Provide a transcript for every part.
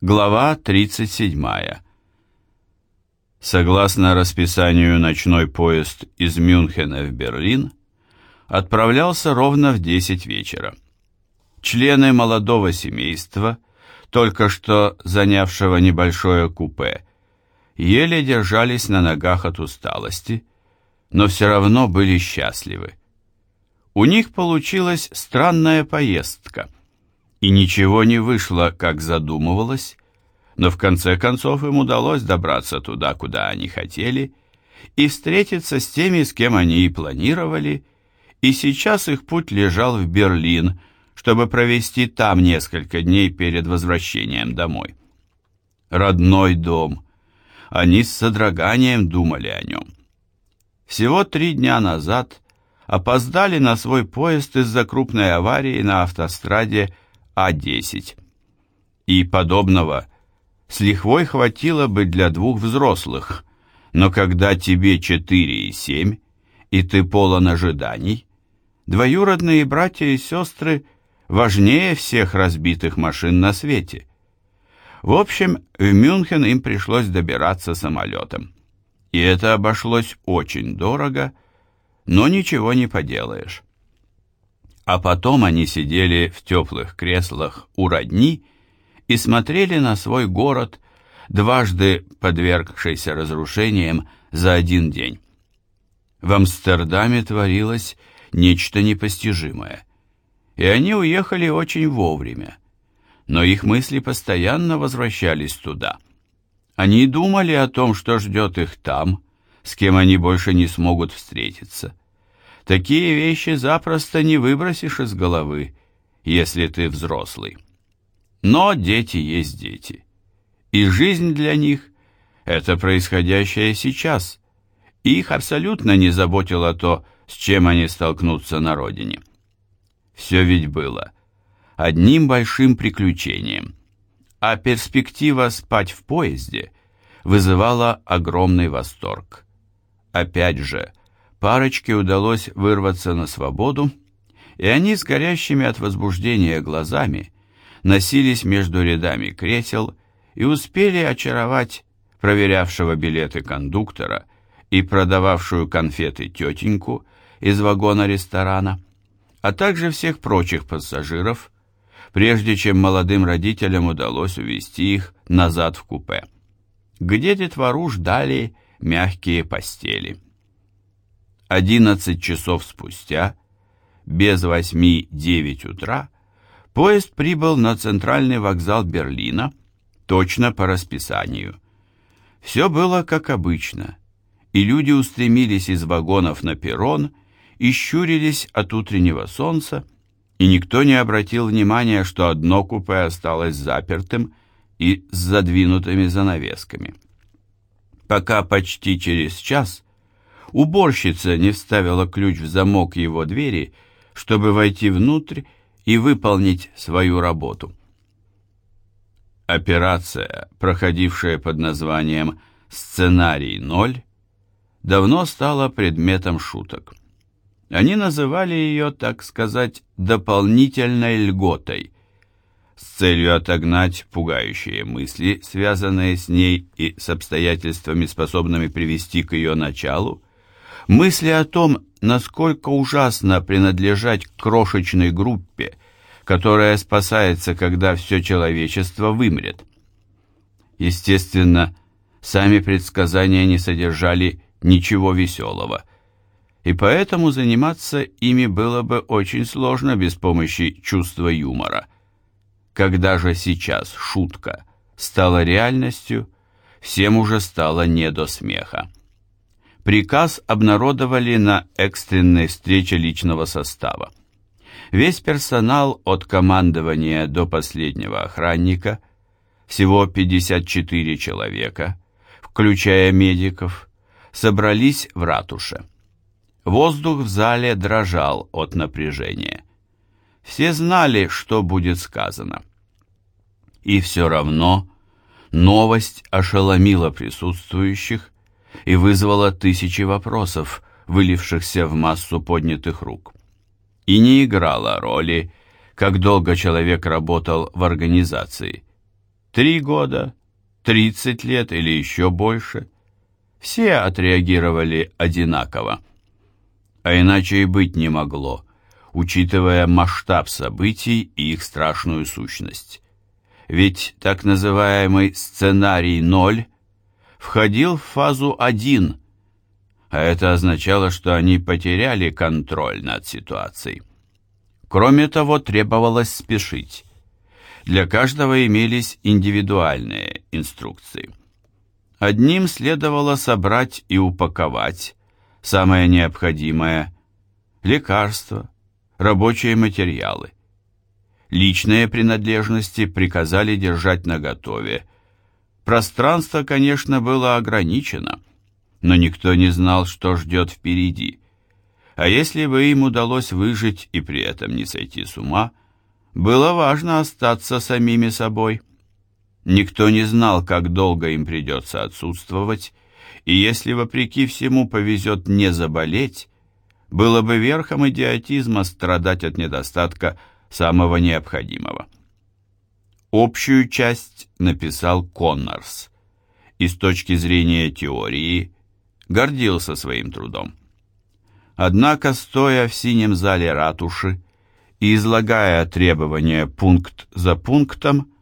Глава 37. Согласно расписанию, ночной поезд из Мюнхена в Берлин отправлялся ровно в 10 вечера. Члены молодого семейства, только что занявшего небольшое купе, еле держались на ногах от усталости, но все равно были счастливы. У них получилась странная поездка – и ничего не вышло, как задумывалось, но в конце концов им удалось добраться туда, куда они хотели, и встретиться с теми, с кем они и планировали, и сейчас их путь лежал в Берлин, чтобы провести там несколько дней перед возвращением домой. Родной дом. Они с содроганием думали о нем. Всего три дня назад опоздали на свой поезд из-за крупной аварии на автостраде а10. И подобного с лихвой хватило бы для двух взрослых, но когда тебе 4 и 7, и ты полон ожиданий, двоюродные братья и сестры важнее всех разбитых машин на свете. В общем, в Мюнхен им пришлось добираться самолетом. И это обошлось очень дорого, но ничего не поделаешь. А потом они сидели в теплых креслах у родни и смотрели на свой город, дважды подвергшийся разрушениям за один день. В Амстердаме творилось нечто непостижимое, и они уехали очень вовремя, но их мысли постоянно возвращались туда. Они думали о том, что ждет их там, с кем они больше не смогут встретиться. Такие вещи запросто не выбросишь из головы, если ты взрослый. Но дети есть дети. И жизнь для них – это происходящее сейчас. их абсолютно не заботило то, с чем они столкнутся на родине. Все ведь было одним большим приключением. А перспектива спать в поезде вызывала огромный восторг. Опять же, Парочке удалось вырваться на свободу, и они с горящими от возбуждения глазами носились между рядами кресел и успели очаровать проверявшего билеты кондуктора и продававшую конфеты тетеньку из вагона ресторана, а также всех прочих пассажиров, прежде чем молодым родителям удалось увезти их назад в купе, где детвору ждали мягкие постели. 11 часов спустя, без восьми девять утра, поезд прибыл на центральный вокзал Берлина, точно по расписанию. Все было как обычно, и люди устремились из вагонов на перрон и щурились от утреннего солнца, и никто не обратил внимания, что одно купе осталось запертым и с задвинутыми занавесками. Пока почти через час Уборщица не вставила ключ в замок его двери, чтобы войти внутрь и выполнить свою работу. Операция, проходившая под названием «Сценарий 0», давно стала предметом шуток. Они называли ее, так сказать, дополнительной льготой, с целью отогнать пугающие мысли, связанные с ней и с обстоятельствами, способными привести к ее началу, Мысли о том, насколько ужасно принадлежать крошечной группе, которая спасается, когда все человечество вымрет. Естественно, сами предсказания не содержали ничего веселого, и поэтому заниматься ими было бы очень сложно без помощи чувства юмора. Когда же сейчас шутка стала реальностью, всем уже стало не до смеха. Приказ обнародовали на экстренной встрече личного состава. Весь персонал от командования до последнего охранника, всего 54 человека, включая медиков, собрались в ратуше. Воздух в зале дрожал от напряжения. Все знали, что будет сказано. И все равно новость ошеломила присутствующих и вызвала тысячи вопросов, вылившихся в массу поднятых рук. И не играла роли, как долго человек работал в организации. Три года, тридцать лет или еще больше. Все отреагировали одинаково. А иначе и быть не могло, учитывая масштаб событий и их страшную сущность. Ведь так называемый сценарий ноль входил в фазу 1, а это означало, что они потеряли контроль над ситуацией. Кроме того, требовалось спешить. Для каждого имелись индивидуальные инструкции. Одним следовало собрать и упаковать самое необходимое – лекарства, рабочие материалы. Личные принадлежности приказали держать наготове. Пространство, конечно, было ограничено, но никто не знал, что ждет впереди. А если бы им удалось выжить и при этом не сойти с ума, было важно остаться самими собой. Никто не знал, как долго им придется отсутствовать, и если, вопреки всему, повезет не заболеть, было бы верхом идиотизма страдать от недостатка самого необходимого. Общую часть написал Коннорс, и с точки зрения теории гордился своим трудом. Однако, стоя в синем зале ратуши и излагая требования пункт за пунктом,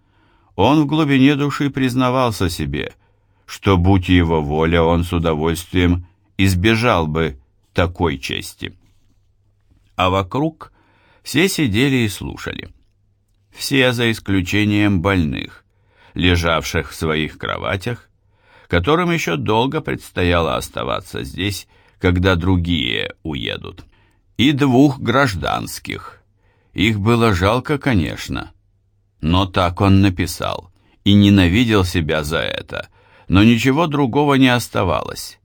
он в глубине души признавался себе, что, будь его воля, он с удовольствием избежал бы такой чести. А вокруг все сидели и слушали. Все за исключением больных, лежавших в своих кроватях, которым еще долго предстояло оставаться здесь, когда другие уедут. И двух гражданских. Их было жалко, конечно. Но так он написал. И ненавидел себя за это. Но ничего другого не оставалось.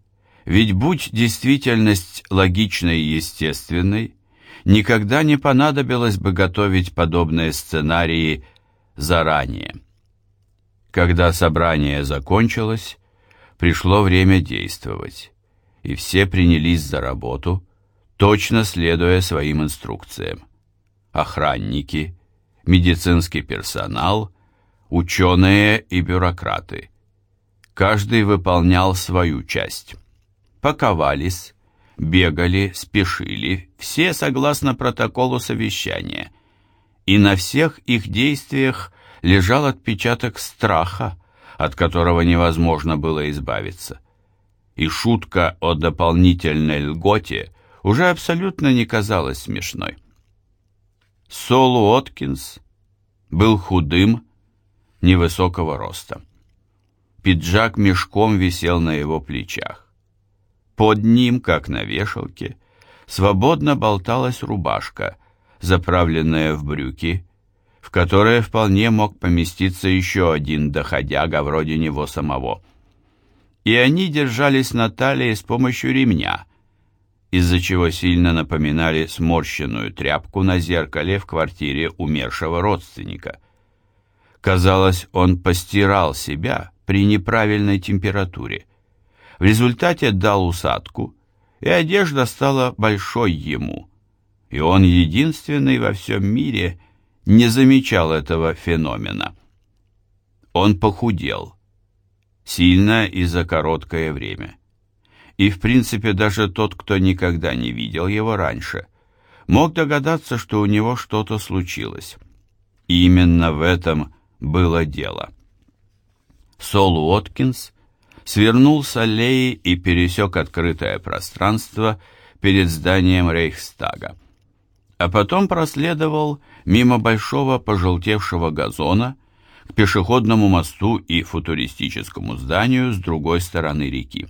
Ведь будь действительность логичной и естественной, никогда не понадобилось бы готовить подобные сценарии заранее. Когда собрание закончилось, пришло время действовать и все принялись за работу, точно следуя своим инструкциям. Охранники, медицинский персонал, ученые и бюрократы. Каждый выполнял свою часть. Паковались, бегали, спешили, все согласно протоколу совещания. И на всех их действиях лежал отпечаток страха, от которого невозможно было избавиться и шутка о дополнительной льготе уже абсолютно не казалась смешной. Солу Откинс был худым, невысокого роста. Пиджак мешком висел на его плечах. Под ним, как на вешалке, свободно болталась рубашка, заправленная в брюки, в которые вполне мог поместиться еще один доходяга вроде него самого и они держались на талии с помощью ремня, из-за чего сильно напоминали сморщенную тряпку на зеркале в квартире умершего родственника. Казалось, он постирал себя при неправильной температуре. В результате дал усадку, и одежда стала большой ему, и он единственный во всем мире не замечал этого феномена. Он похудел сильно и за короткое время. И в принципе даже тот, кто никогда не видел его раньше, мог догадаться, что у него что-то случилось. И именно в этом было дело. Сол Уоткинс свернул с аллеи и пересек открытое пространство перед зданием Рейхстага, а потом проследовал мимо большого пожелтевшего газона, к пешеходному мосту и футуристическому зданию с другой стороны реки.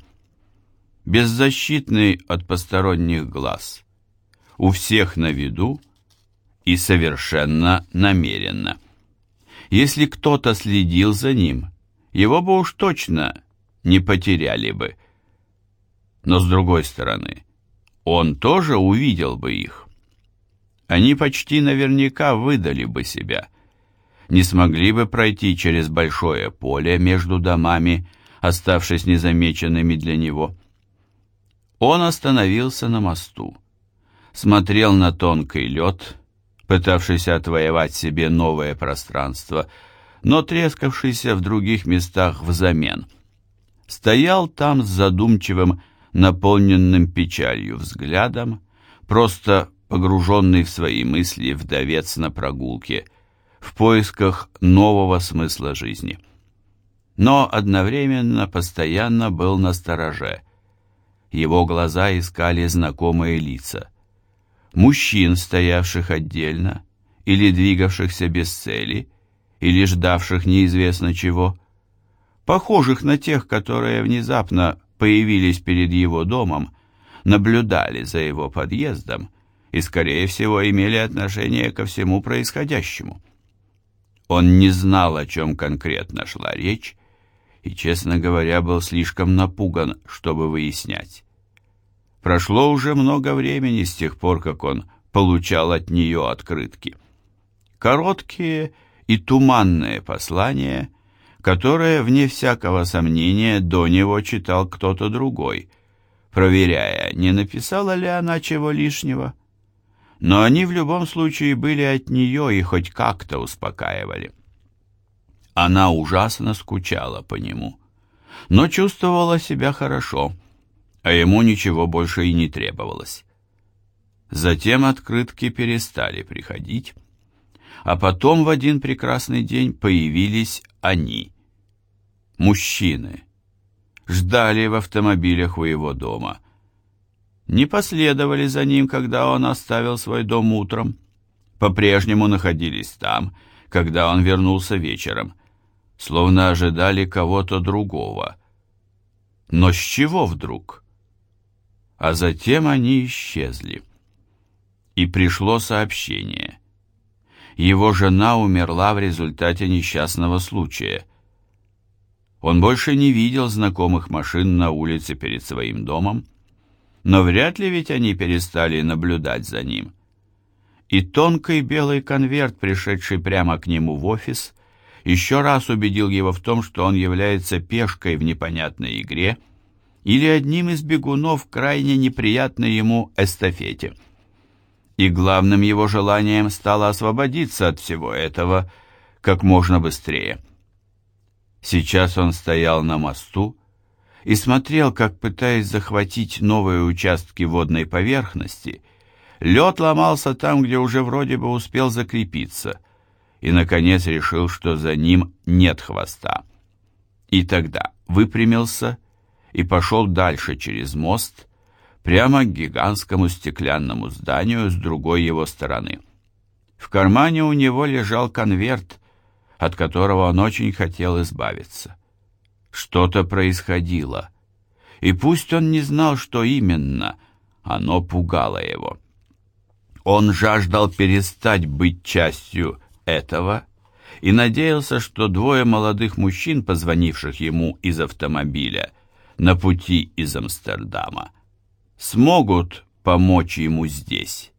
Беззащитный от посторонних глаз, у всех на виду и совершенно намеренно. Если кто-то следил за ним, его бы уж точно не потеряли бы. Но с другой стороны, он тоже увидел бы их. Они почти наверняка выдали бы себя – не смогли бы пройти через большое поле между домами, оставшись незамеченными для него. Он остановился на мосту, смотрел на тонкий лед, пытавшийся отвоевать себе новое пространство, но трескавшийся в других местах взамен. Стоял там с задумчивым, наполненным печалью взглядом, просто погруженный в свои мысли вдовец на прогулке, в поисках нового смысла жизни. Но одновременно постоянно был на стороже. Его глаза искали знакомые лица. Мужчин, стоявших отдельно, или двигавшихся без цели, или ждавших неизвестно чего, похожих на тех, которые внезапно появились перед его домом, наблюдали за его подъездом и, скорее всего, имели отношение ко всему происходящему. Он не знал, о чем конкретно шла речь, и, честно говоря, был слишком напуган, чтобы выяснять. Прошло уже много времени с тех пор, как он получал от нее открытки. Короткие и туманные послания, которые, вне всякого сомнения, до него читал кто-то другой, проверяя, не написала ли она чего лишнего. Но они в любом случае были от нее и хоть как-то успокаивали. Она ужасно скучала по нему, но чувствовала себя хорошо, а ему ничего больше и не требовалось. Затем открытки перестали приходить, а потом в один прекрасный день появились они, мужчины, ждали в автомобилях у его дома, не последовали за ним, когда он оставил свой дом утром, по-прежнему находились там, когда он вернулся вечером, словно ожидали кого-то другого. Но с чего вдруг? А затем они исчезли. И пришло сообщение. Его жена умерла в результате несчастного случая. Он больше не видел знакомых машин на улице перед своим домом, но вряд ли ведь они перестали наблюдать за ним. И тонкий белый конверт, пришедший прямо к нему в офис, еще раз убедил его в том, что он является пешкой в непонятной игре или одним из бегунов крайне неприятной ему эстафете. И главным его желанием стало освободиться от всего этого как можно быстрее. Сейчас он стоял на мосту и смотрел, как, пытаясь захватить новые участки водной поверхности, лед ломался там, где уже вроде бы успел закрепиться – и, наконец, решил, что за ним нет хвоста. И тогда выпрямился и пошел дальше через мост, прямо к гигантскому стеклянному зданию с другой его стороны. В кармане у него лежал конверт, от которого он очень хотел избавиться. Что-то происходило, и пусть он не знал, что именно, оно пугало его. Он жаждал перестать быть частью этого и надеялся, что двое молодых мужчин, позвонивших ему из автомобиля на пути из Амстердама, смогут помочь ему здесь.